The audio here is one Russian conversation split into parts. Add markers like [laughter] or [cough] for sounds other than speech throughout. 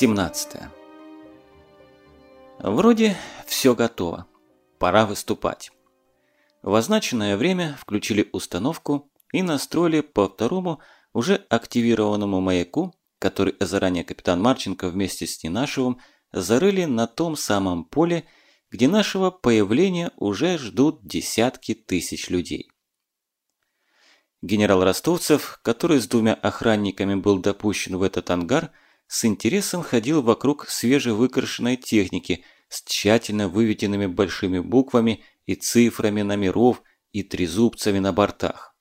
Глава 17 Вроде все готово. Пора выступать. В означенное время включили установку и настроили по второму уже активированному маяку, который заранее капитан Марченко вместе с Ненашевым зарыли на том самом поле, где нашего появления уже ждут десятки тысяч людей. Генерал Ростовцев, который с двумя охранниками был допущен в этот ангар, с интересом ходил вокруг свежевыкрашенной техники с тщательно выведенными большими буквами и цифрами номеров и трезубцами на бортах.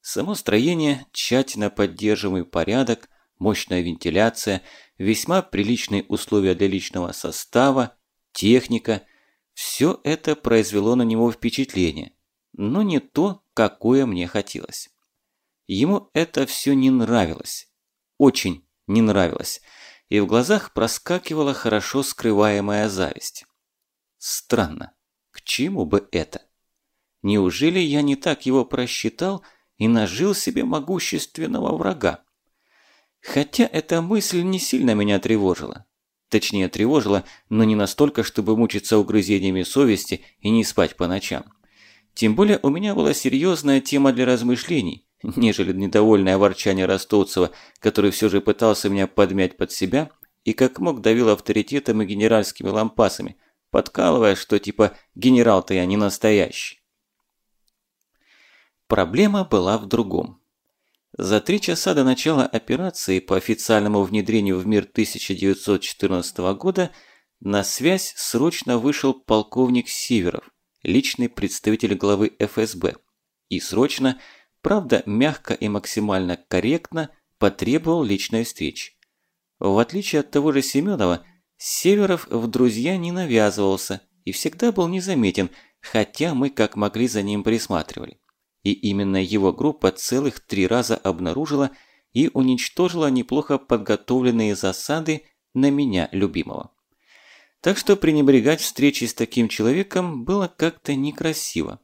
Само строение, тщательно поддерживаемый порядок, мощная вентиляция, весьма приличные условия для личного состава, техника – все это произвело на него впечатление, но не то, какое мне хотелось. Ему это все не нравилось. Очень не нравилось. И в глазах проскакивала хорошо скрываемая зависть. Странно. К чему бы это? Неужели я не так его просчитал и нажил себе могущественного врага? Хотя эта мысль не сильно меня тревожила. Точнее, тревожила, но не настолько, чтобы мучиться угрызениями совести и не спать по ночам. Тем более у меня была серьезная тема для размышлений, нежели недовольное ворчание Ростовцева, который все же пытался меня подмять под себя и как мог давил авторитетом и генеральскими лампасами, подкалывая, что типа генерал-то я не настоящий. Проблема была в другом. За три часа до начала операции по официальному внедрению в мир 1914 года на связь срочно вышел полковник Сиверов, личный представитель главы ФСБ, и срочно, правда мягко и максимально корректно, потребовал личной встречи. В отличие от того же Семенова, Северов в друзья не навязывался и всегда был незаметен, хотя мы как могли за ним присматривали и именно его группа целых три раза обнаружила и уничтожила неплохо подготовленные засады на меня, любимого. Так что пренебрегать встречей с таким человеком было как-то некрасиво.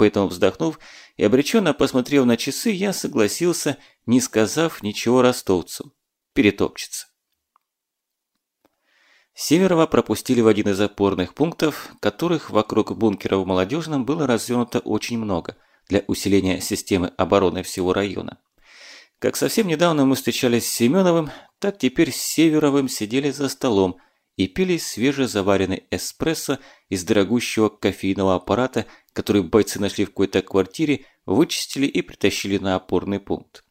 Поэтому, вздохнув и обреченно посмотрев на часы, я согласился, не сказав ничего ростовцу. Перетопчется. Северова пропустили в один из опорных пунктов, которых вокруг бункера в Молодежном было развернуто очень много – для усиления системы обороны всего района. Как совсем недавно мы встречались с Семеновым, так теперь с Северовым сидели за столом и пили свежезаваренный эспрессо из дорогущего кофейного аппарата, который бойцы нашли в какой-то квартире, вычистили и притащили на опорный пункт.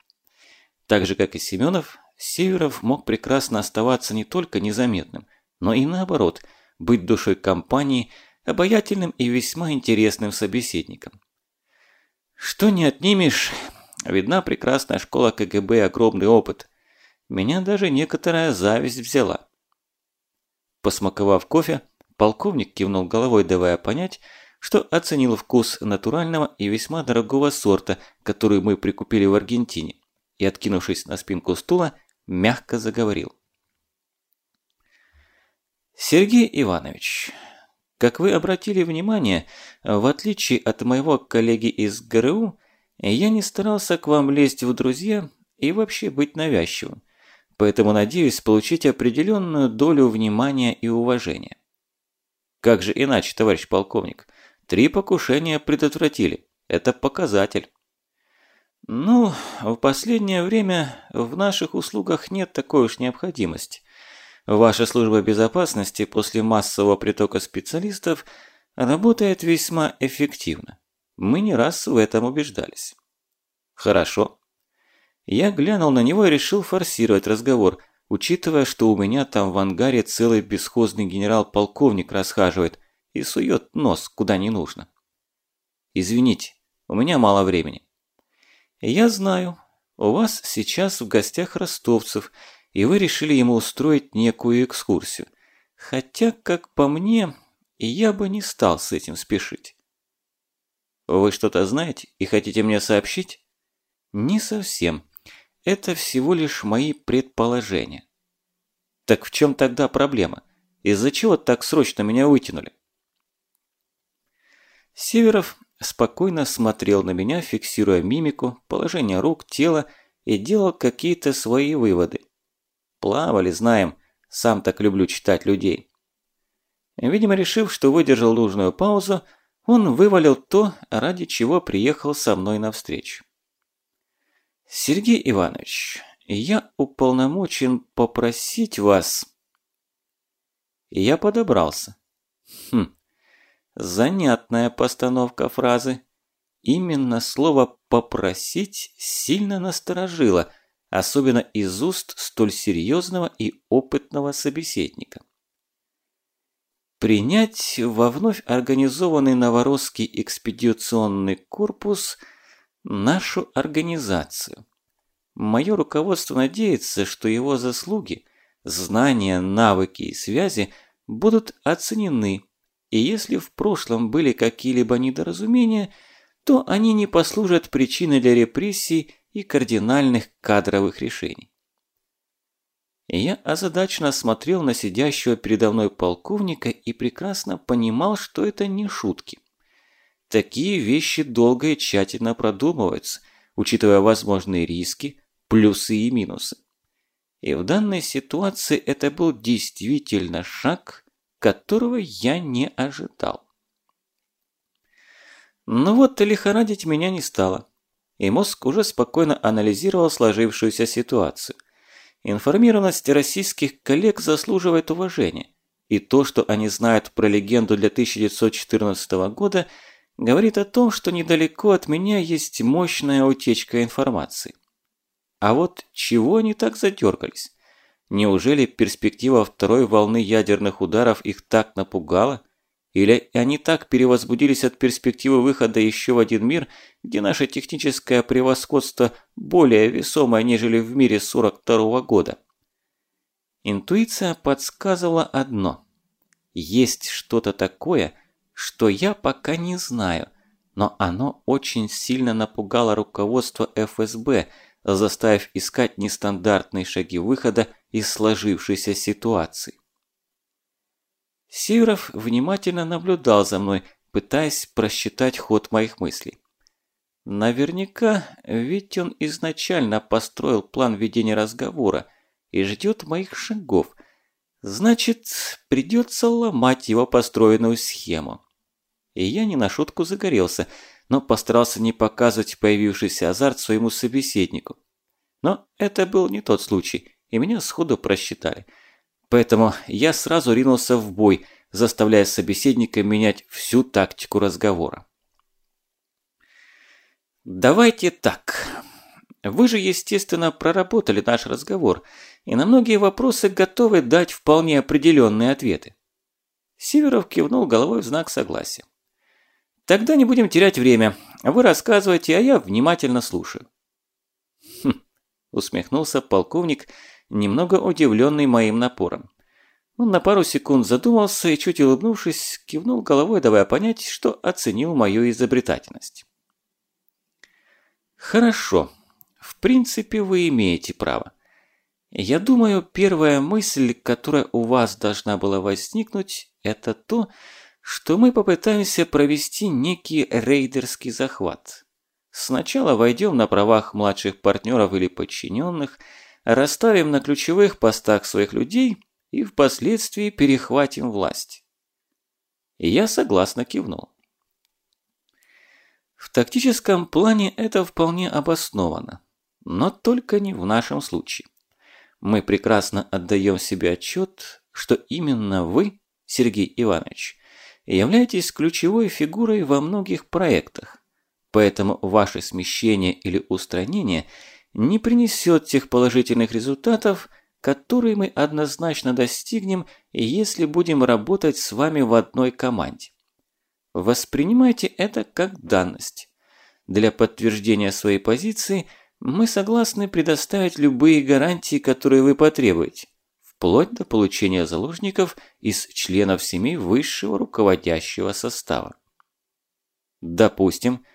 Так же, как и Семенов, Северов мог прекрасно оставаться не только незаметным, но и наоборот, быть душой компании, обаятельным и весьма интересным собеседником. Что не отнимешь, видна прекрасная школа КГБ огромный опыт. Меня даже некоторая зависть взяла. Посмаковав кофе, полковник кивнул головой, давая понять, что оценил вкус натурального и весьма дорогого сорта, который мы прикупили в Аргентине, и, откинувшись на спинку стула, мягко заговорил. «Сергей Иванович, как вы обратили внимание, в отличие от моего коллеги из ГРУ, я не старался к вам лезть в друзья и вообще быть навязчивым. Поэтому надеюсь получить определенную долю внимания и уважения. Как же иначе, товарищ полковник? Три покушения предотвратили. Это показатель. Ну, в последнее время в наших услугах нет такой уж необходимости. Ваша служба безопасности после массового притока специалистов работает весьма эффективно. Мы не раз в этом убеждались. Хорошо. Я глянул на него и решил форсировать разговор, учитывая, что у меня там в ангаре целый бесхозный генерал-полковник расхаживает и сует нос куда не нужно. Извините, у меня мало времени. Я знаю, у вас сейчас в гостях ростовцев – и вы решили ему устроить некую экскурсию. Хотя, как по мне, я бы не стал с этим спешить. Вы что-то знаете и хотите мне сообщить? Не совсем. Это всего лишь мои предположения. Так в чем тогда проблема? Из-за чего так срочно меня вытянули? Северов спокойно смотрел на меня, фиксируя мимику, положение рук, тела и делал какие-то свои выводы. Плавали, знаем. Сам так люблю читать людей. Видимо, решив, что выдержал нужную паузу, он вывалил то, ради чего приехал со мной навстречу. «Сергей Иванович, я уполномочен попросить вас...» Я подобрался. Хм, занятная постановка фразы. Именно слово «попросить» сильно насторожило, особенно из уст столь серьезного и опытного собеседника. Принять во вновь организованный Новоросский экспедиционный корпус нашу организацию. Мое руководство надеется, что его заслуги, знания, навыки и связи будут оценены, и если в прошлом были какие-либо недоразумения – то они не послужат причиной для репрессий и кардинальных кадровых решений. Я озадаченно смотрел на сидящего передо мной полковника и прекрасно понимал, что это не шутки. Такие вещи долго и тщательно продумываются, учитывая возможные риски, плюсы и минусы. И в данной ситуации это был действительно шаг, которого я не ожидал. Но вот лихорадить меня не стало. И мозг уже спокойно анализировал сложившуюся ситуацию. Информированность российских коллег заслуживает уважения. И то, что они знают про легенду для 1914 года, говорит о том, что недалеко от меня есть мощная утечка информации. А вот чего они так задергались? Неужели перспектива второй волны ядерных ударов их так напугала, или они так перевозбудились от перспективы выхода еще в один мир, где наше техническое превосходство более весомое, нежели в мире 42 -го года? Интуиция подсказывала одно. Есть что-то такое, что я пока не знаю, но оно очень сильно напугало руководство ФСБ, заставив искать нестандартные шаги выхода из сложившейся ситуации. Сиверов внимательно наблюдал за мной, пытаясь просчитать ход моих мыслей. Наверняка, ведь он изначально построил план ведения разговора и ждет моих шагов. Значит, придется ломать его построенную схему. И я не на шутку загорелся, но постарался не показывать появившийся азарт своему собеседнику. Но это был не тот случай, и меня сходу просчитали – Поэтому я сразу ринулся в бой, заставляя собеседника менять всю тактику разговора. «Давайте так. Вы же, естественно, проработали наш разговор и на многие вопросы готовы дать вполне определенные ответы». Сиверов кивнул головой в знак согласия. «Тогда не будем терять время. Вы рассказывайте, а я внимательно слушаю». «Хм», усмехнулся полковник, – немного удивленный моим напором. Он на пару секунд задумался и, чуть улыбнувшись, кивнул головой, давая понять, что оценил мою изобретательность. «Хорошо. В принципе, вы имеете право. Я думаю, первая мысль, которая у вас должна была возникнуть, это то, что мы попытаемся провести некий рейдерский захват. Сначала войдем на правах младших партнеров или подчиненных – расставим на ключевых постах своих людей и впоследствии перехватим власть. Я согласно кивнул. В тактическом плане это вполне обосновано, но только не в нашем случае. Мы прекрасно отдаем себе отчет, что именно вы, Сергей Иванович, являетесь ключевой фигурой во многих проектах, поэтому ваше смещение или устранение – не принесет тех положительных результатов, которые мы однозначно достигнем, если будем работать с вами в одной команде. Воспринимайте это как данность. Для подтверждения своей позиции мы согласны предоставить любые гарантии, которые вы потребуете, вплоть до получения заложников из членов семей высшего руководящего состава. Допустим,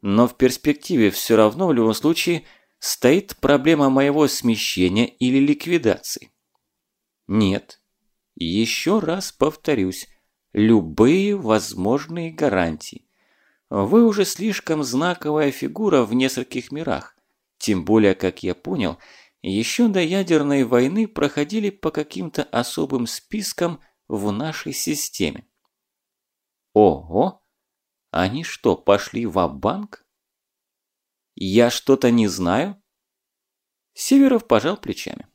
но в перспективе все равно в любом случае – стоит проблема моего смещения или ликвидации? Нет. Еще раз повторюсь, любые возможные гарантии. Вы уже слишком знаковая фигура в нескольких мирах. Тем более, как я понял, еще до ядерной войны проходили по каким-то особым спискам в нашей системе. Ого! Они что, пошли в банк Я что-то не знаю? Северов пожал плечами.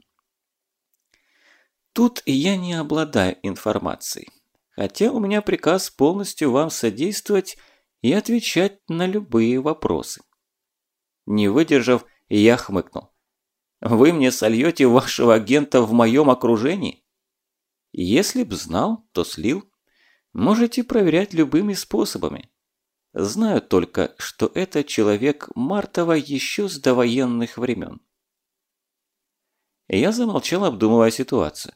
Тут я не обладаю информацией, хотя у меня приказ полностью вам содействовать и отвечать на любые вопросы. Не выдержав, я хмыкнул. Вы мне сольете вашего агента в моем окружении? Если б знал, то слил. Можете проверять любыми способами. Знаю только, что это человек Мартова еще с довоенных времен. Я замолчал, обдумывая ситуацию.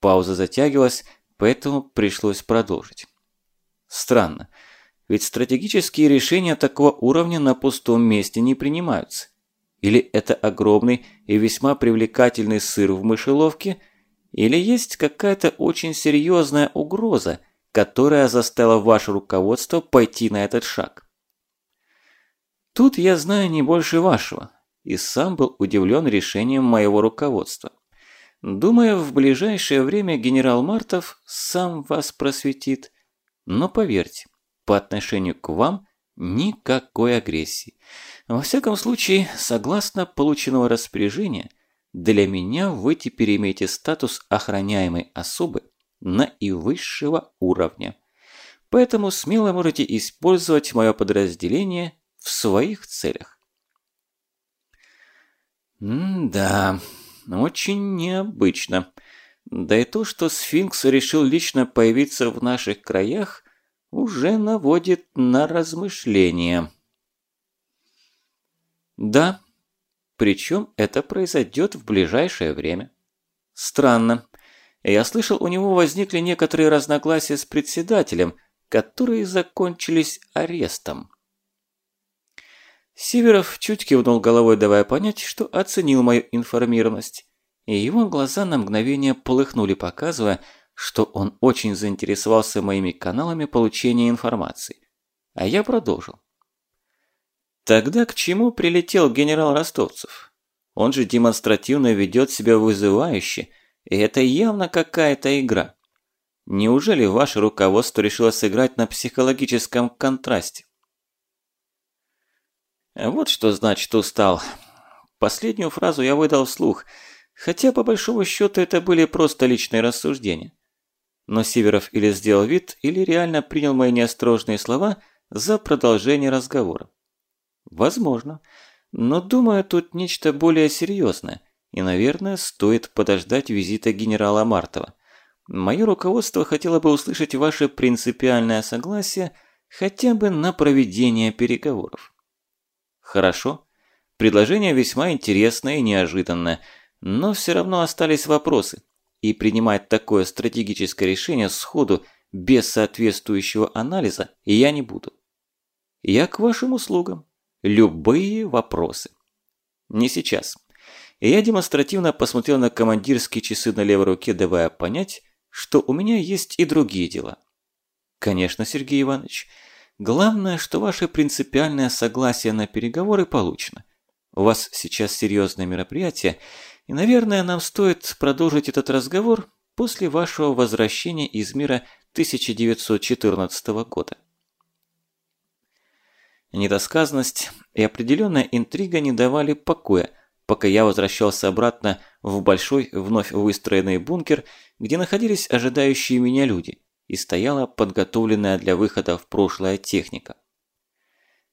Пауза затягивалась, поэтому пришлось продолжить. Странно, ведь стратегические решения такого уровня на пустом месте не принимаются. Или это огромный и весьма привлекательный сыр в мышеловке, или есть какая-то очень серьезная угроза, которая заставила ваше руководство пойти на этот шаг. Тут я знаю не больше вашего, и сам был удивлен решением моего руководства. Думаю, в ближайшее время генерал Мартов сам вас просветит, но поверьте, по отношению к вам никакой агрессии. Во всяком случае, согласно полученного распоряжения, для меня вы теперь имеете статус охраняемой особы наивысшего уровня. Поэтому смело можете использовать мое подразделение в своих целях. М-да, очень необычно. Да и то, что сфинкс решил лично появиться в наших краях, уже наводит на размышления. Да, причем это произойдет в ближайшее время. Странно. Я слышал, у него возникли некоторые разногласия с председателем, которые закончились арестом. Северов чуть кивнул головой, давая понять, что оценил мою информированность. И его глаза на мгновение полыхнули, показывая, что он очень заинтересовался моими каналами получения информации. А я продолжил. Тогда к чему прилетел генерал Ростовцев? Он же демонстративно ведет себя вызывающе, и это явно какая-то игра. Неужели ваше руководство решило сыграть на психологическом контрасте? Вот что значит устал. Последнюю фразу я выдал вслух, хотя по большому счету это были просто личные рассуждения. Но Северов или сделал вид, или реально принял мои неосторожные слова за продолжение разговора. Возможно. Но думаю, тут нечто более серьезное. И, наверное, стоит подождать визита генерала Мартова. Мое руководство хотело бы услышать ваше принципиальное согласие хотя бы на проведение переговоров. Хорошо. Предложение весьма интересное и неожиданное, но все равно остались вопросы. И принимать такое стратегическое решение сходу без соответствующего анализа я не буду. Я к вашим услугам любые вопросы. Не сейчас. И я демонстративно посмотрел на командирские часы на левой руке, давая понять, что у меня есть и другие дела. Конечно, Сергей Иванович. Главное, что ваше принципиальное согласие на переговоры получено. У вас сейчас серьезное мероприятие, и, наверное, нам стоит продолжить этот разговор после вашего возвращения из мира 1914 года. Недосказанность и определенная интрига не давали покоя, пока я возвращался обратно в большой вновь выстроенный бункер, где находились ожидающие меня люди, и стояла подготовленная для выхода в прошлое техника.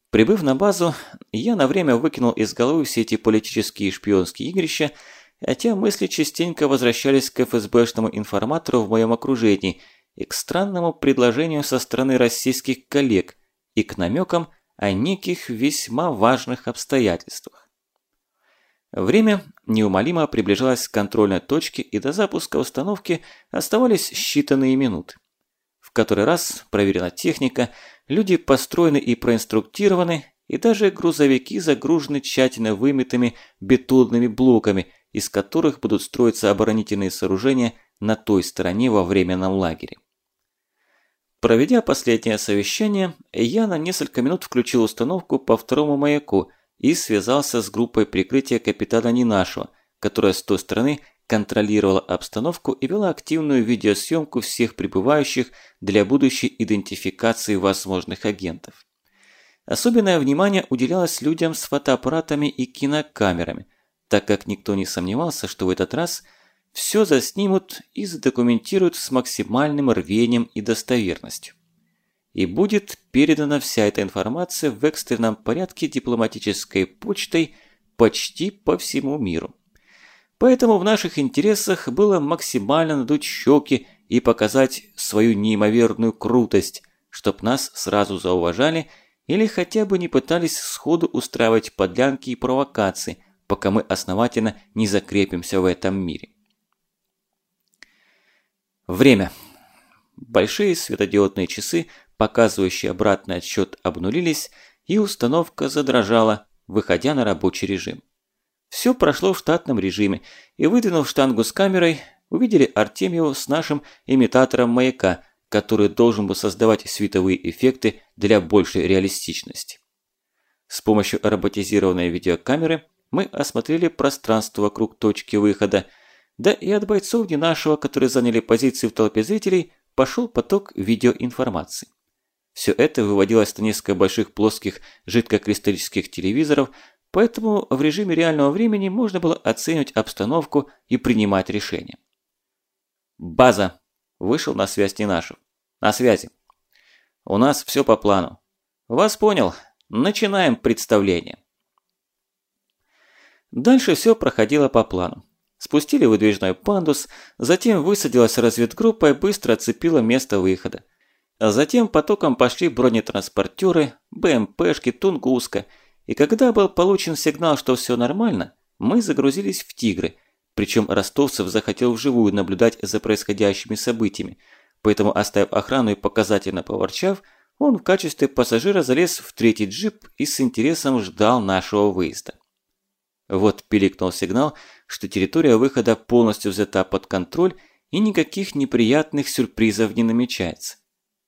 Прибыв на базу, я на время выкинул из головы все эти политические и шпионские игрища, хотя мысли частенько возвращались к ФСБшному информатору в моем окружении и к странному предложению со стороны российских коллег и к намекам, о неких весьма важных обстоятельствах. Время неумолимо приближалось к контрольной точке, и до запуска установки оставались считанные минуты. В который раз проверена техника, люди построены и проинструктированы, и даже грузовики загружены тщательно вымытыми бетонными блоками, из которых будут строиться оборонительные сооружения на той стороне во временном лагере. Проведя последнее совещание, я на несколько минут включил установку по второму маяку и связался с группой прикрытия капитана Нинашева, которая с той стороны контролировала обстановку и вела активную видеосъемку всех прибывающих для будущей идентификации возможных агентов. Особенное внимание уделялось людям с фотоаппаратами и кинокамерами, так как никто не сомневался, что в этот раз все заснимут и задокументируют с максимальным рвением и достоверностью. И будет передана вся эта информация в экстренном порядке дипломатической почтой почти по всему миру. Поэтому в наших интересах было максимально надуть щеки и показать свою неимоверную крутость, чтоб нас сразу зауважали или хотя бы не пытались сходу устраивать подлянки и провокации, пока мы основательно не закрепимся в этом мире. Время. Большие светодиодные часы, показывающие обратный отсчет, обнулились, и установка задрожала, выходя на рабочий режим. Все прошло в штатном режиме, и выдвинув штангу с камерой, увидели Артемьеву с нашим имитатором маяка, который должен был создавать световые эффекты для большей реалистичности. С помощью роботизированной видеокамеры мы осмотрели пространство вокруг точки выхода, да и от бойцов не нашего, которые заняли позиции в толпе зрителей, пошел поток видеоинформации. Все это выводилось на несколько больших плоских жидкокристаллических телевизоров, поэтому в режиме реального времени можно было оценивать обстановку и принимать решения. «База!» Вышел на связь Нинашев. На связи. У нас все по плану. Вас понял. Начинаем представление. Дальше все проходило по плану. Спустили выдвижной пандус, затем высадилась разведгруппа и быстро оцепила место выхода. А затем потоком пошли бронетранспортеры, БМПшки, Тунгуска, и когда был получен сигнал, что все нормально, мы загрузились в «Тигры», причем Ростовцев захотел вживую наблюдать за происходящими событиями, поэтому, оставив охрану и показательно поворчав, он в качестве пассажира залез в третий джип и с интересом ждал нашего выезда. Вот пиликнул сигнал, что территория выхода полностью взята под контроль и никаких неприятных сюрпризов не намечается.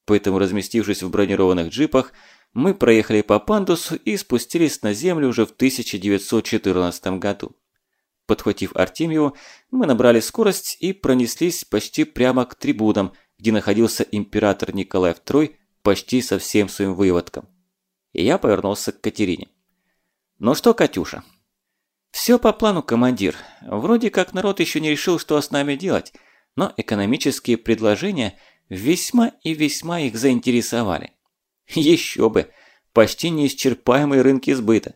Поэтому, разместившись в бронированных джипах, мы проехали по пандусу и спустились на землю уже в 1914 году. Подхватив Артемьеву, мы набрали скорость и пронеслись почти прямо к трибунам, где находился император Николай II почти со всем своим выводком. И я повернулся к Катерине. «Ну что, Катюша?» «Все по плану, командир. Вроде как народ еще не решил, что с нами делать, но экономические предложения весьма и весьма их заинтересовали. Еще бы! Почти неисчерпаемые рынки сбыта.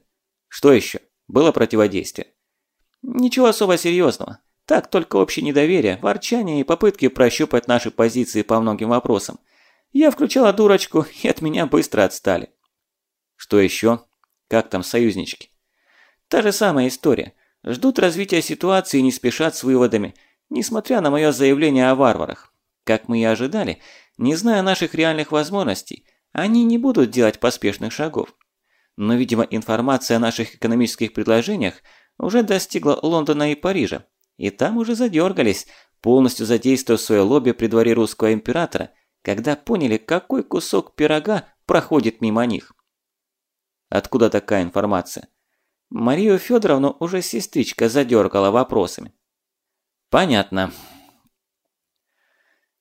Что еще? Было противодействие. Ничего особо серьезного. Так, только общее недоверие, ворчание и попытки прощупать наши позиции по многим вопросам. Я включала дурочку, и от меня быстро отстали. Что еще? Как там союзнички? Та же самая история. Ждут развития ситуации и не спешат с выводами, несмотря на мое заявление о варварах. Как мы и ожидали, не зная наших реальных возможностей, они не будут делать поспешных шагов. Но, видимо, информация о наших экономических предложениях уже достигла Лондона и Парижа, и там уже задергались, полностью задействуя свое лобби при дворе русского императора, когда поняли, какой кусок пирога проходит мимо них. Откуда такая информация? Марию Федоровну уже сестричка задергала вопросами. Понятно.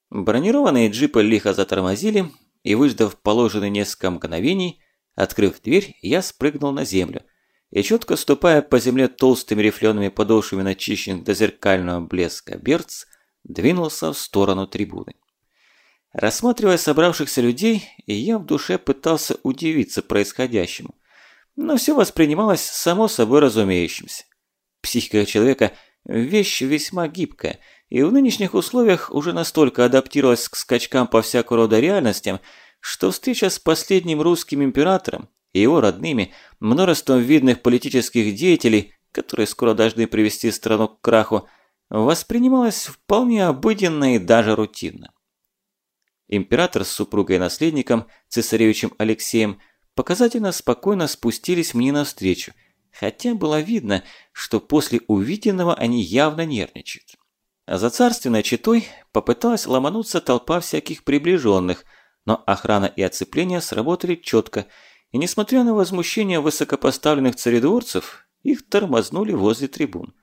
Бронированные джипы лихо затормозили, и выждав положенные несколько мгновений, открыв дверь, я спрыгнул на землю – и четко ступая по земле толстыми рифлеными подошвами начищенных до зеркального блеска берц, двинулся в сторону трибуны. Рассматривая собравшихся людей, я в душе пытался удивиться происходящему, но все воспринималось само собой разумеющимся. Психика человека – вещь весьма гибкая, и в нынешних условиях уже настолько адаптировалась к скачкам по всякого рода реальностям, что встреча с последним русским императором и его родными, множеством видных политических деятелей, которые скоро должны привести страну к краху, воспринималось вполне обыденно и даже рутинно. Император с супругой и наследником, цесаревичем Алексеем, показательно спокойно спустились мне навстречу, хотя было видно, что после увиденного они явно нервничают. А за царственной четой попыталась ломануться толпа всяких приближенных, но охрана и оцепление сработали четко – и несмотря на возмущение высокопоставленных царедворцев, их тормознули возле трибун.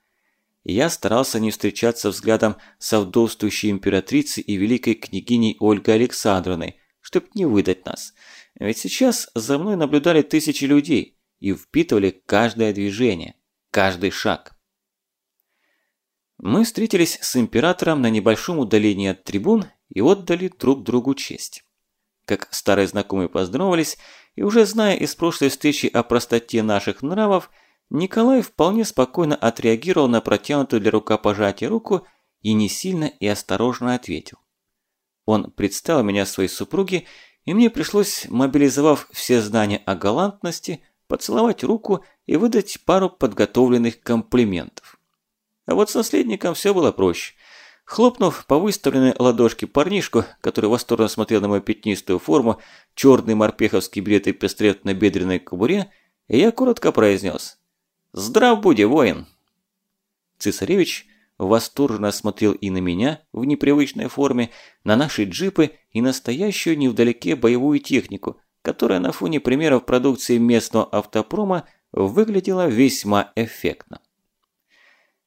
я старался не встречаться взглядом с вдовствующей императрицей и великой княгиней Ольгой Александровной, чтоб не выдать нас. Ведь сейчас за мной наблюдали тысячи людей и впитывали каждое движение, каждый шаг. Мы встретились с императором на небольшом удалении от трибун и отдали друг другу честь. Как старые знакомые поздоровались, и уже зная из прошлой встречи о простоте наших нравов, Николай вполне спокойно отреагировал на протянутую для рукопожатия руку и не сильно и осторожно ответил. Он представил меня своей супруге, и мне пришлось, мобилизовав все знания о галантности, поцеловать руку и выдать пару подготовленных комплиментов. А вот с наследником все было проще. Хлопнув по выставленной ладошке парнишку, который восторженно смотрел на мою пятнистую форму, черный морпеховский билет и пестрет на бедренной кобуре, я коротко произнес «Здрав буди, воин!» Цесаревич восторженно смотрел и на меня в непривычной форме, на наши джипы и настоящую невдалеке боевую технику, которая на фоне примеров продукции местного автопрома выглядела весьма эффектно.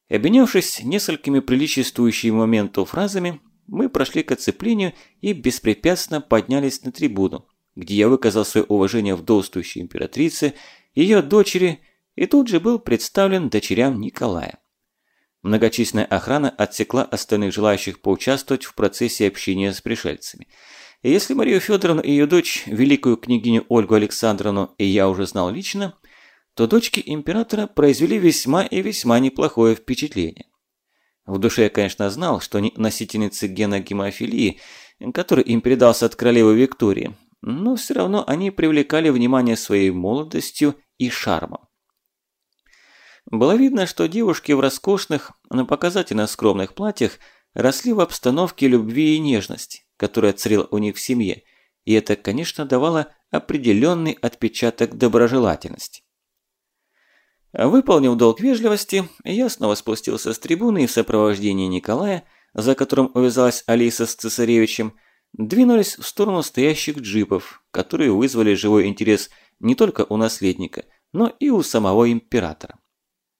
Обменявшись несколькими приличествующими моменту фразами, мы прошли к оцеплению и беспрепятственно поднялись на трибуну, где я выказал свое уважение вдовствующей императрице, ее дочери – и тут же был представлен дочерям Николая. Многочисленная охрана отсекла остальных желающих поучаствовать в процессе общения с пришельцами. И если Марию Федоровну и ее дочь, великую княгиню Ольгу Александровну, и я уже знал лично, то дочки императора произвели весьма и весьма неплохое впечатление. В душе я, конечно, знал, что они носительницы гена гемофилии, который им передался от королевы Виктории, но все равно они привлекали внимание своей молодостью и шармом. Было видно, что девушки в роскошных, но показательно скромных платьях росли в обстановке любви и нежности, которая царила у них в семье, и это, конечно, давало определенный отпечаток доброжелательности. Выполнив долг вежливости, я снова спустился с трибуны и в сопровождении Николая, за которым увязалась Алиса с цесаревичем, двинулись в сторону стоящих джипов, которые вызвали живой интерес не только у наследника, но и у самого императора.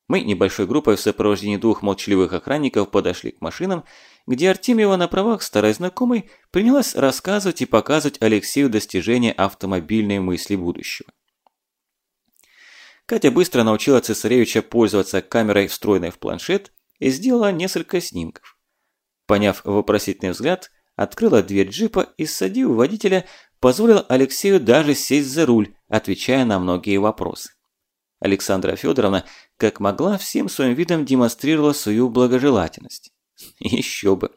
Мы небольшой группой в сопровождении двух молчаливых охранников подошли к машинам, где Артемьева на правах старой знакомой принялась рассказывать и показывать Алексею достижения автомобильной мысли будущего. Катя быстро научила цесаревича пользоваться камерой, встроенной в планшет, и сделала несколько снимков. Поняв вопросительный взгляд, открыла дверь джипа и, садив водителя, позволила Алексею даже сесть за руль, отвечая на многие вопросы. Александра Федоровна, как могла, всем своим видом демонстрировала свою благожелательность. [laughs] Еще бы.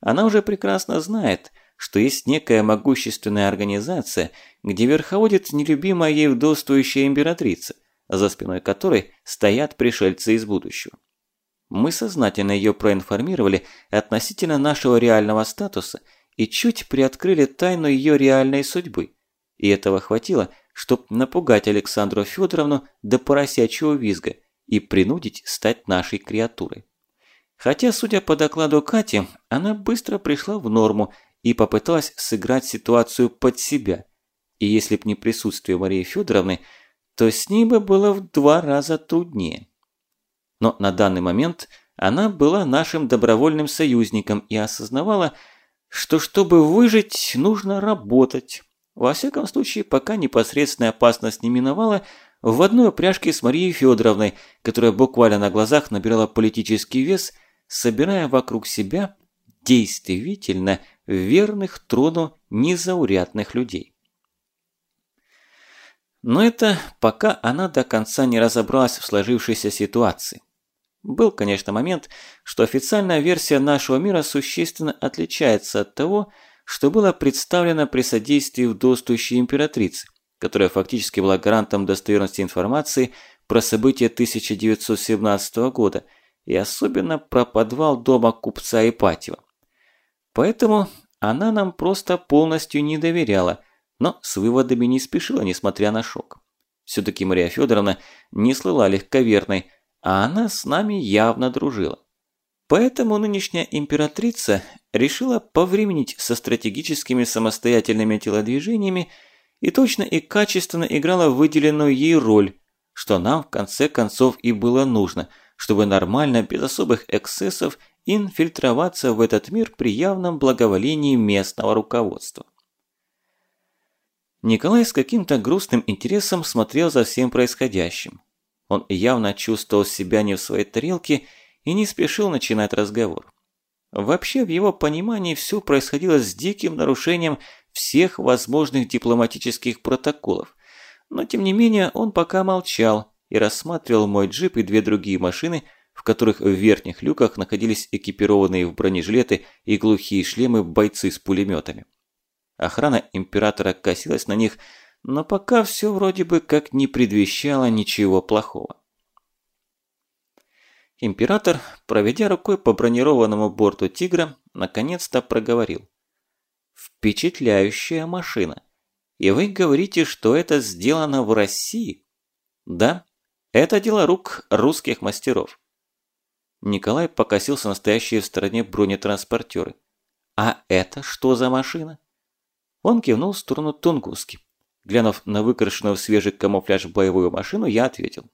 Она уже прекрасно знает, что есть некая могущественная организация, где верховодит нелюбимая ей вдовствующая императрица, за спиной которой стоят пришельцы из будущего. Мы сознательно ее проинформировали относительно нашего реального статуса и чуть приоткрыли тайну ее реальной судьбы. И этого хватило, чтобы напугать Александру Федоровну до поросячьего визга и принудить стать нашей креатурой. Хотя, судя по докладу Кати, она быстро пришла в норму и попыталась сыграть ситуацию под себя. И если б не присутствие Марии Федоровны, то с ней бы было в два раза труднее. Но на данный момент она была нашим добровольным союзником и осознавала, что чтобы выжить, нужно работать. Во всяком случае, пока непосредственная опасность не миновала, в одной упряжке с Марией Федоровной, которая буквально на глазах набирала политический вес, собирая вокруг себя действительно верных трону незаурядных людей. Но это пока она до конца не разобралась в сложившейся ситуации. Был, конечно, момент, что официальная версия нашего мира существенно отличается от того, что было представлено при содействии вдовствующей императрицы, которая фактически была гарантом достоверности информации про события 1917 года и особенно про подвал дома купца Ипатьева. Поэтому она нам просто полностью не доверяла, но с выводами не спешила, несмотря на шок. Все-таки Мария Федоровна не слыла легковерной, а она с нами явно дружила. Поэтому нынешняя императрица решила повременить со стратегическими самостоятельными телодвижениями и точно и качественно играла выделенную ей роль, что нам в конце концов и было нужно, чтобы нормально, без особых эксцессов, инфильтроваться в этот мир при явном благоволении местного руководства. Николай с каким-то грустным интересом смотрел за всем происходящим. Он явно чувствовал себя не в своей тарелке и не спешил начинать разговор. Вообще, в его понимании все происходило с диким нарушением всех возможных дипломатических протоколов. Но тем не менее, он пока молчал и рассматривал мой джип и две другие машины, в которых в верхних люках находились экипированные в бронежилеты и глухие шлемы бойцы с пулеметами. Охрана императора косилась на них, но пока все вроде бы как не предвещало ничего плохого. Император, проведя рукой по бронированному борту «Тигра», наконец-то проговорил. «Впечатляющая машина. И вы говорите, что это сделано в России?» «Да, это дело рук русских мастеров». Николай покосился на стоящие в стороне бронетранспортеры. «А это что за машина?» Он кивнул в сторону Тунгуски. Глянув на выкрашенную в свежий камуфляж боевую машину, я ответил.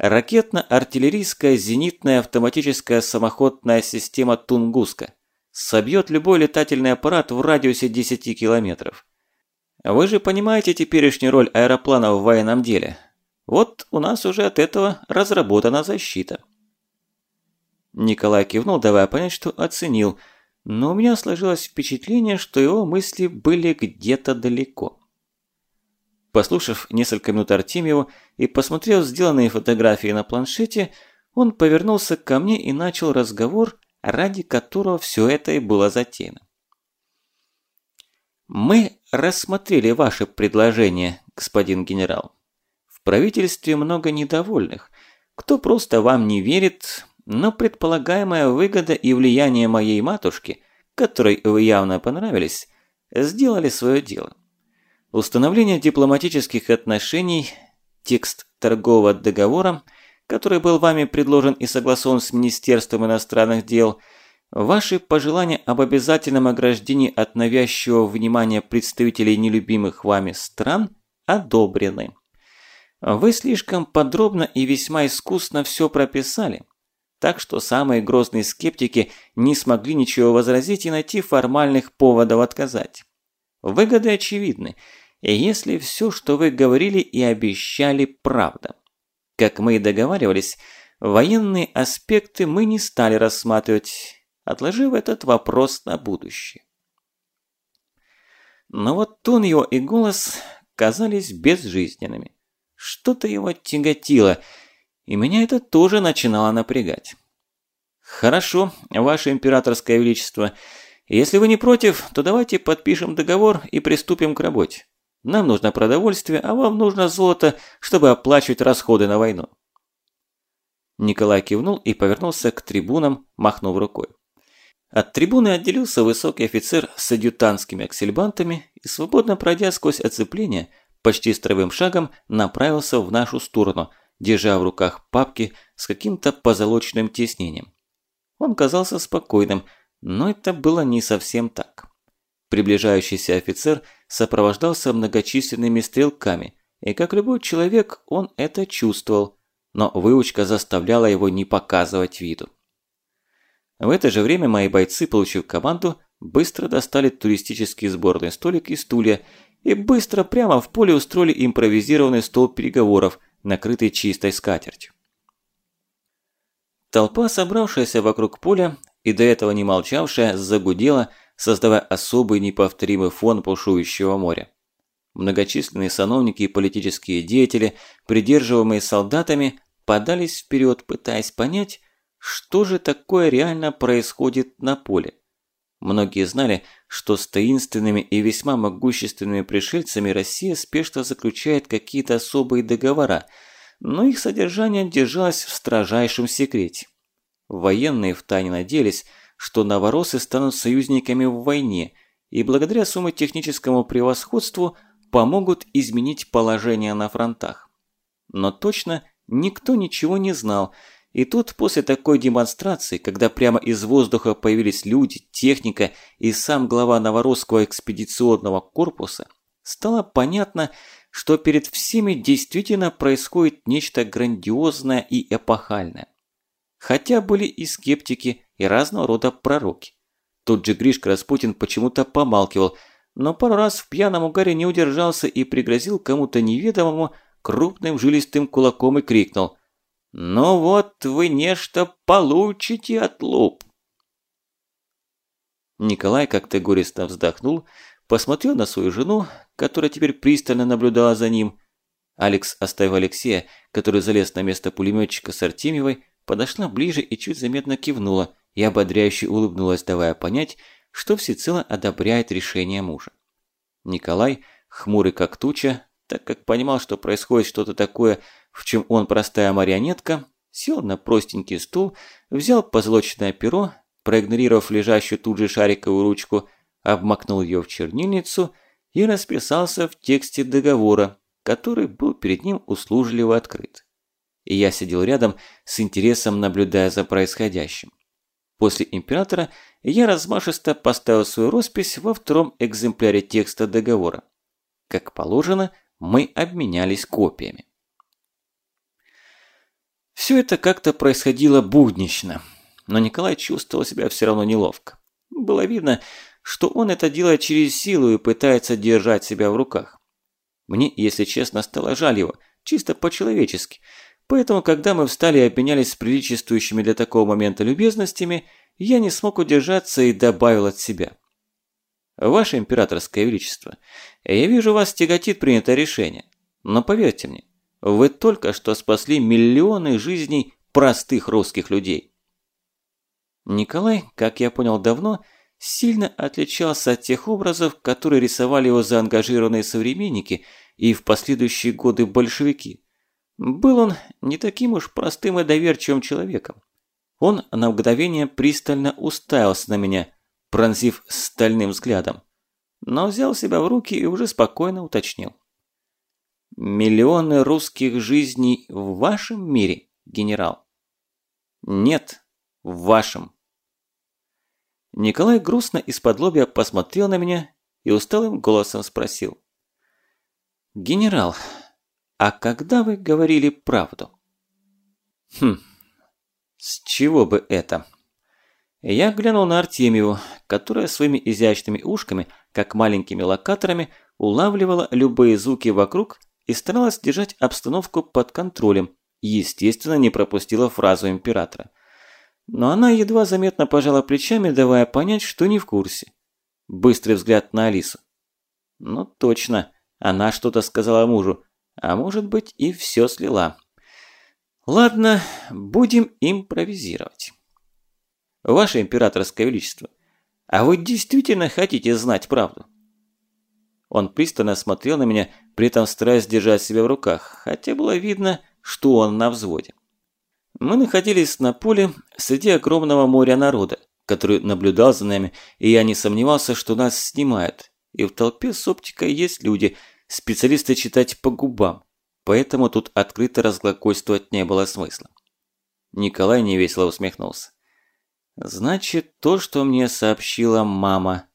Ракетно-артиллерийская зенитная автоматическая самоходная система Тунгуска собьет любой летательный аппарат в радиусе 10 километров. Вы же понимаете теперешнюю роль аэроплана в военном деле. Вот у нас уже от этого разработана защита. Николай кивнул, давая понять, что оценил – но у меня сложилось впечатление, что его мысли были где-то далеко. Послушав несколько минут Артемьеву и посмотрев сделанные фотографии на планшете, он повернулся ко мне и начал разговор, ради которого все это и было затеяно. «Мы рассмотрели ваше предложение, господин генерал. В правительстве много недовольных. Кто просто вам не верит, но предполагаемая выгода и влияние моей матушки, которой вы явно понравились, сделали свое дело. Установление дипломатических отношений, текст торгового договора, который был вами предложен и согласован с Министерством иностранных дел, ваши пожелания об обязательном ограждении от навязчивого внимания представителей нелюбимых вами стран одобрены. Вы слишком подробно и весьма искусно все прописали, так что самые грозные скептики не смогли ничего возразить и найти формальных поводов отказать. Выгоды очевидны, если все, что вы говорили и обещали, правда. Как мы и договаривались, военные аспекты мы не стали рассматривать, отложив этот вопрос на будущее. Но вот тон его и голос казались безжизненными. Что-то его тяготило – и меня это тоже начинало напрягать. «Хорошо, Ваше Императорское Величество. Если вы не против, то давайте подпишем договор и приступим к работе. Нам нужно продовольствие, а вам нужно золото, чтобы оплачивать расходы на войну». Николай кивнул и повернулся к трибунам, махнув рукой. От трибуны отделился высокий офицер с адъютантскими аксельбантами и, свободно пройдя сквозь оцепление, почти строевым шагом направился в нашу сторону, держа в руках папки с каким-то позолоченным тиснением. Он казался спокойным, но это было не совсем так. Приближающийся офицер сопровождался многочисленными стрелками, и как любой человек он это чувствовал, но выучка заставляла его не показывать виду. В это же время мои бойцы, получив команду, быстро достали туристический сборный столик и стулья и быстро прямо в поле устроили импровизированный стол переговоров – накрытый чистой скатертью. Толпа, собравшаяся вокруг поля и до этого не молчавшая, загудела, создавая особый неповторимый фон бушующего моря. Многочисленные сановники и политические деятели, придерживаемые солдатами, подались вперед, пытаясь понять, что же такое реально происходит на поле. Многие знали, что с таинственными и весьма могущественными пришельцами Россия спешно заключает какие-то особые договора, но их содержание держалось в строжайшем секрете. Военные втайне надеялись, что новоросы станут союзниками в войне и благодаря сумматехническому превосходству помогут изменить положение на фронтах. Но точно никто ничего не знал – и тут после такой демонстрации, когда прямо из воздуха появились люди, техника и сам глава Новоросского экспедиционного корпуса, стало понятно, что перед всеми действительно происходит нечто грандиозное и эпохальное. Хотя были и скептики, и разного рода пророки. Тут же Гришка Распутин почему-то помалкивал, но пару раз в пьяном угаре не удержался и пригрозил кому-то неведомому крупным жилистым кулаком и крикнул «Ну вот вы нечто получите от луп!» Николай как-то горестно вздохнул, посмотрел на свою жену, которая теперь пристально наблюдала за ним. Алекс, оставив Алексея, который залез на место пулеметчика с Артемьевой, подошла ближе и чуть заметно кивнула и ободряюще улыбнулась, давая понять, что всецело одобряет решение мужа. Николай, хмурый как туча, так как понимал, что происходит что-то такое, в чем он простая марионетка, сел на простенький стул, взял позолоченное перо, проигнорировав лежащую тут же шариковую ручку, обмакнул ее в чернильницу и расписался в тексте договора, который был перед ним услужливо открыт. И я сидел рядом с интересом, наблюдая за происходящим. После императора я размашисто поставил свою роспись во втором экземпляре текста договора. Как положено, мы обменялись копиями. Все это как-то происходило буднично, но Николай чувствовал себя все равно неловко. Было видно, что он это делает через силу и пытается держать себя в руках. Мне, если честно, стало жаль его, чисто по-человечески. Поэтому, когда мы встали и обменялись с приличествующими для такого момента любезностями, я не смог удержаться и добавил от себя. Ваше императорское величество, я вижу, вас тяготит принятое решение. Но поверьте мне, вы только что спасли миллионы жизней простых русских людей. Николай, как я понял давно, сильно отличался от тех образов, которые рисовали его заангажированные современники и в последующие годы большевики. Был он не таким уж простым и доверчивым человеком. Он на мгновение пристально уставился на меня, пронзив стальным взглядом, но взял себя в руки и уже спокойно уточнил. «Миллионы русских жизней в вашем мире, генерал?» «Нет, в вашем», Николай грустно из-под лобья посмотрел на меня и усталым голосом спросил. «Генерал, а когда вы говорили правду?» «Хм, с чего бы это?» Я глянул на Артемьеву, которая своими изящными ушками, как маленькими локаторами, улавливала любые звуки вокруг и старалась держать обстановку под контролем, естественно, не пропустила фразу императора – но она едва заметно пожала плечами, давая понять, что не в курсе. Быстрый взгляд на Алису. Ну точно, она что-то сказала мужу, а может быть и все слила. Ладно, будем импровизировать. Ваше императорское величество, а вы действительно хотите знать правду? Он пристально смотрел на меня, при этом стараясь держать себя в руках, хотя было видно, что он на взводе. Мы находились на поле среди огромного моря народа, который наблюдал за нами, и я не сомневался, что нас снимают. И в толпе с оптикой есть люди, специалисты читать по губам, поэтому тут открыто разглагольствовать не было смысла. Николай невесело усмехнулся. «Значит, то, что мне сообщила мама,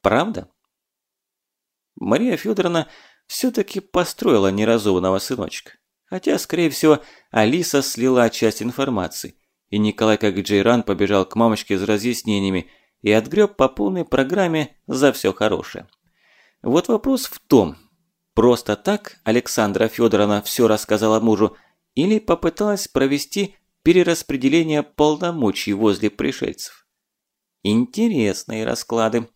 правда?» Мария Федоровна все-таки построила неразумного сыночка. Хотя, скорее всего, Алиса слила часть информации, и Николай, как Джейран, побежал к мамочке с разъяснениями и отгреб по полной программе за все хорошее. Вот вопрос в том, просто так Александра Федоровна все рассказала мужу или попыталась провести перераспределение полномочий возле пришельцев? Интересные расклады.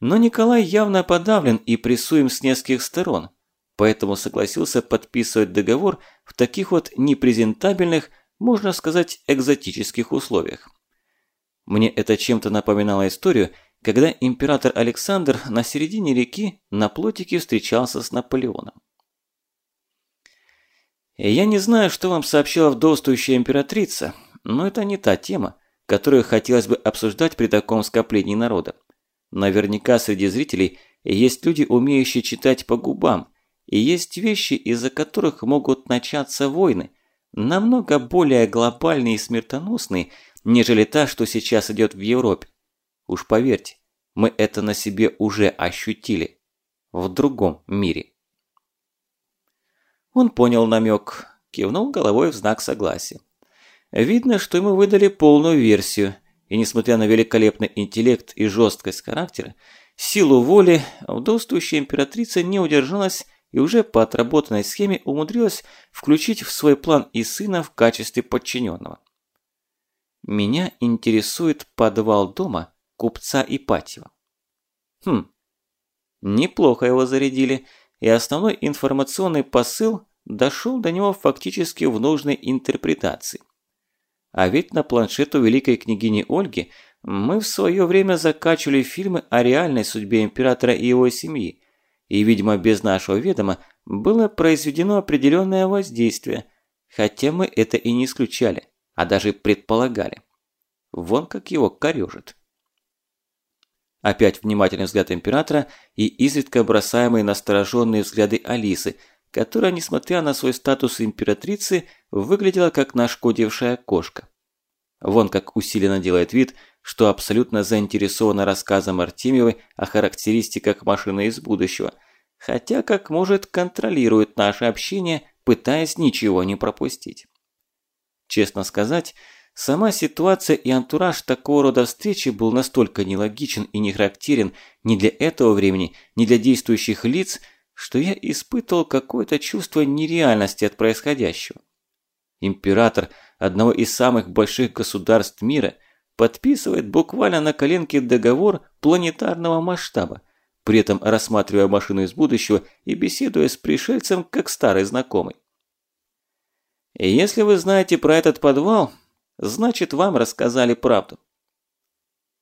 Но Николай явно подавлен и прессуем с нескольких сторон – поэтому согласился подписывать договор в таких вот непрезентабельных, можно сказать, экзотических условиях. Мне это чем-то напоминало историю, когда император Александр на середине реки на плотике встречался с Наполеоном. Я не знаю, что вам сообщила вдовствующая императрица, но это не та тема, которую хотелось бы обсуждать при таком скоплении народа. Наверняка среди зрителей есть люди, умеющие читать по губам, и есть вещи, из-за которых могут начаться войны, намного более глобальные и смертоносные, нежели та, что сейчас идет в Европе. Уж поверьте, мы это на себе уже ощутили. В другом мире. Он понял намек, кивнул головой в знак согласия. Видно, что ему выдали полную версию, и несмотря на великолепный интеллект и жесткость характера, силу воли вдовствующая императрица не удержалась и уже по отработанной схеме умудрилась включить в свой план и сына в качестве подчиненного. Меня интересует подвал дома купца Ипатьева. Хм, неплохо его зарядили, и основной информационный посыл дошел до него фактически в нужной интерпретации. А ведь на планшету великой княгини Ольги мы в свое время закачивали фильмы о реальной судьбе императора и его семьи, и, видимо, без нашего ведома было произведено определенное воздействие, хотя мы это и не исключали, а даже предполагали. Вон как его корёжит. Опять внимательный взгляд императора и изредка бросаемые настороженные взгляды Алисы, которая, несмотря на свой статус императрицы, выглядела как нашкодившая кошка. Вон как усиленно делает вид, что абсолютно заинтересована рассказом Артемьевой о характеристиках машины из будущего, хотя, как может, контролирует наше общение, пытаясь ничего не пропустить. Честно сказать, сама ситуация и антураж такого рода встречи был настолько нелогичен и не характерен ни для этого времени, ни для действующих лиц, что я испытывал какое-то чувство нереальности от происходящего. Император одного из самых больших государств мира – подписывает буквально на коленке договор планетарного масштаба, при этом рассматривая машину из будущего и беседуя с пришельцем как старый знакомый. И если вы знаете про этот подвал, значит вам рассказали правду.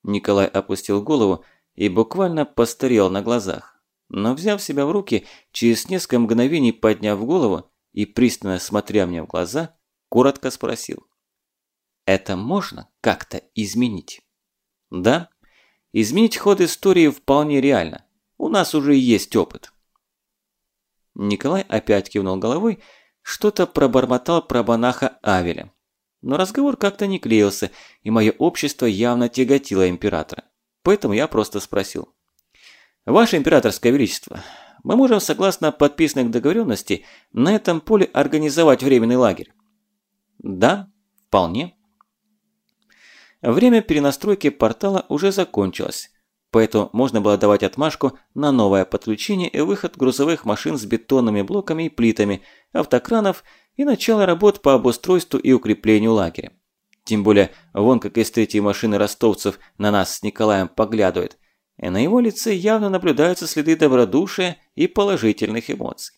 Николай опустил голову и буквально постарел на глазах. Но взяв себя в руки, через несколько мгновений подняв голову и пристально смотря мне в глаза, коротко спросил. Это можно как-то изменить? Да, изменить ход истории вполне реально. У нас уже есть опыт. Николай опять кивнул головой, что-то пробормотал про монаха Авеля. Но разговор как-то не клеился, и мое общество явно тяготило императора. Поэтому я просто спросил. «Ваше императорское величество, мы можем, согласно подписанных договоренностей, на этом поле организовать временный лагерь?» «Да, вполне». Время перенастройки портала уже закончилось, поэтому можно было давать отмашку на новое подключение и выход грузовых машин с бетонными блоками и плитами, автокранов и начало работ по обустройству и укреплению лагеря. Тем более, вон как из третьей машины ростовцев на нас с Николаем поглядывает, и на его лице явно наблюдаются следы добродушия и положительных эмоций.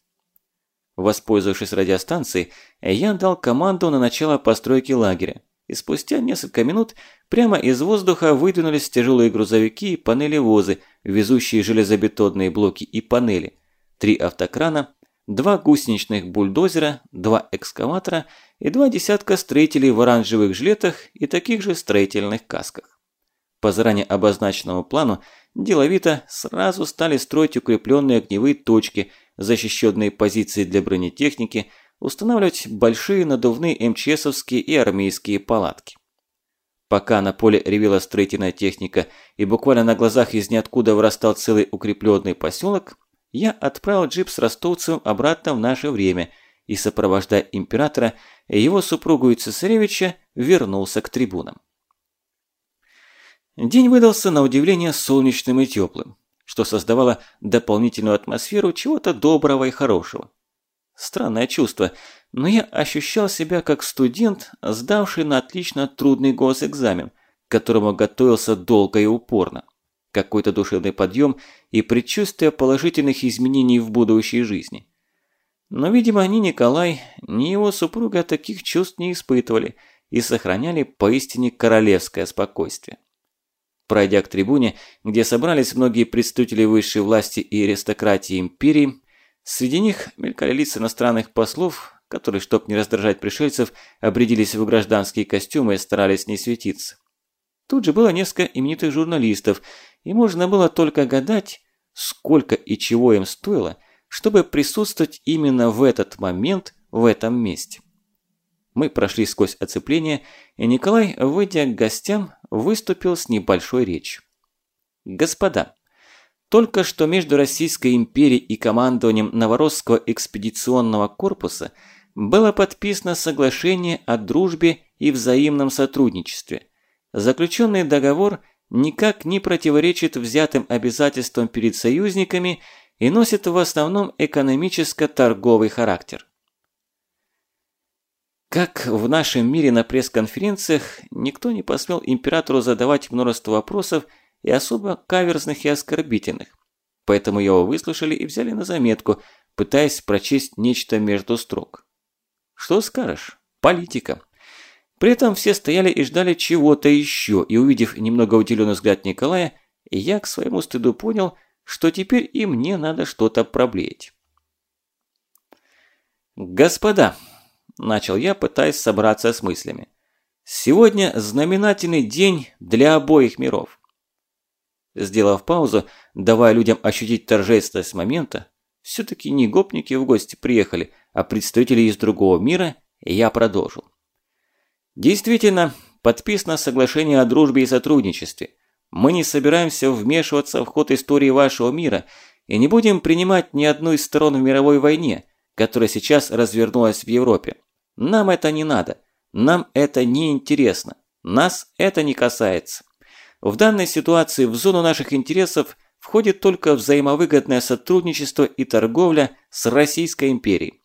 Воспользовавшись радиостанцией, я дал команду на начало постройки лагеря, и спустя несколько минут прямо из воздуха выдвинулись тяжелые грузовики и панели-возы, везущие железобетонные блоки и панели, три автокрана, два гусеничных бульдозера, два экскаватора и два десятка строителей в оранжевых жилетах и таких же строительных касках. По заранее обозначенному плану деловито сразу стали строить укрепленные огневые точки, защищенные позиции для бронетехники – устанавливать большие надувные МЧСовские и армейские палатки. Пока на поле ревела строительная техника и буквально на глазах из ниоткуда вырастал целый укрепленный поселок, я отправил джип с ростовцем обратно в наше время и, сопровождая императора и его супругу и цесаревича, вернулся к трибунам. День выдался на удивление солнечным и теплым, что создавало дополнительную атмосферу чего-то доброго и хорошего. Странное чувство, но я ощущал себя как студент, сдавший на отлично трудный госэкзамен, к которому готовился долго и упорно. Какой-то душевный подъем и предчувствие положительных изменений в будущей жизни. Но, видимо, ни Николай, ни его супруга таких чувств не испытывали и сохраняли поистине королевское спокойствие. Пройдя к трибуне, где собрались многие представители высшей власти и аристократии империи, Среди них мелькали лица иностранных послов, которые, чтобы не раздражать пришельцев, обрядились в гражданские костюмы и старались не светиться. Тут же было несколько именитых журналистов, и можно было только гадать, сколько и чего им стоило, чтобы присутствовать именно в этот момент в этом месте. Мы прошли сквозь оцепление, и Николай, выйдя к гостям, выступил с небольшой речью. «Господа, Только что между Российской империей и командованием Новоросского экспедиционного корпуса было подписано соглашение о дружбе и взаимном сотрудничестве. Заключенный договор никак не противоречит взятым обязательствам перед союзниками и носит в основном экономическо-торговый характер. Как в нашем мире на пресс-конференциях, никто не посмел императору задавать множество вопросов и особо каверзных и оскорбительных. Поэтому его выслушали и взяли на заметку, пытаясь прочесть нечто между строк. Что скажешь? Политика. При этом все стояли и ждали чего-то еще, и увидев немного удивленный взгляд Николая, я к своему стыду понял, что теперь и мне надо что-то проблеять. «Господа!» – начал я, пытаясь собраться с мыслями. «Сегодня знаменательный день для обоих миров. Сделав паузу, давая людям ощутить торжественность момента, все-таки не гопники в гости приехали, а представители из другого мира, я продолжил. Действительно, подписано соглашение о дружбе и сотрудничестве. Мы не собираемся вмешиваться в ход истории вашего мира и не будем принимать ни одну из сторон в мировой войне, которая сейчас развернулась в Европе. Нам это не надо. Нам это не интересно. Нас это не касается. В данной ситуации в зону наших интересов входит только взаимовыгодное сотрудничество и торговля с Российской империей.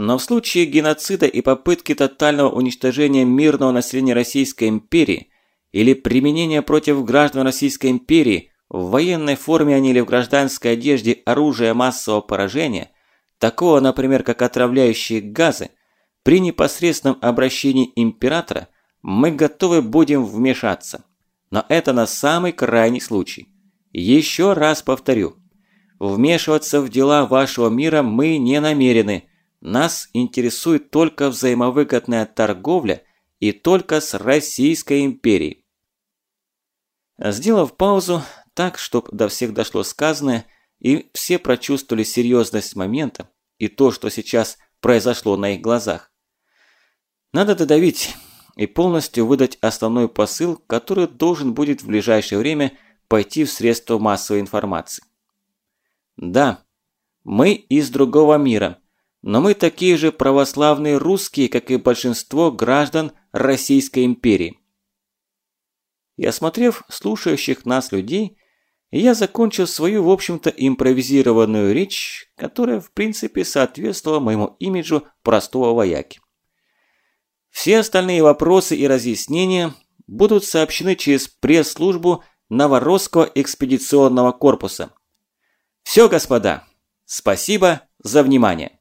Но в случае геноцида и попытки тотального уничтожения мирного населения Российской империи или применения против граждан Российской империи в военной форме они или в гражданской одежде оружия массового поражения, такого, например, как отравляющие газы, при непосредственном обращении императора мы готовы будем вмешаться. Но это на самый крайний случай. Еще раз повторю. Вмешиваться в дела вашего мира мы не намерены. Нас интересует только взаимовыгодная торговля и только с Российской империей. Сделав паузу, так, чтобы до всех дошло сказанное, и все прочувствовали серьезность момента и то, что сейчас произошло на их глазах. Надо додавить и полностью выдать основной посыл, который должен будет в ближайшее время пойти в средства массовой информации. Да, мы из другого мира, но мы такие же православные русские, как и большинство граждан Российской империи. И осмотрев слушающих нас людей, я закончил свою, в общем-то, импровизированную речь, которая, в принципе, соответствовала моему имиджу простого вояки. Все остальные вопросы и разъяснения будут сообщены через пресс-службу Новоросского экспедиционного корпуса. Все, господа, спасибо за внимание.